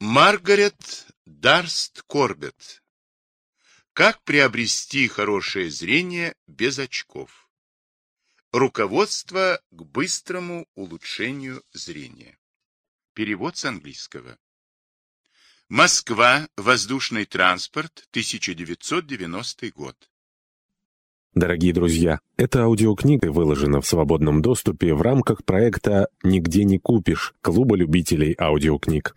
Маргарет Дарст Корбет. Как приобрести хорошее зрение без очков? Руководство к быстрому улучшению зрения. Перевод с английского. Москва. Воздушный транспорт. 1990 год. Дорогие друзья, эта аудиокнига выложена в свободном доступе в рамках проекта «Нигде не купишь» Клуба любителей аудиокниг.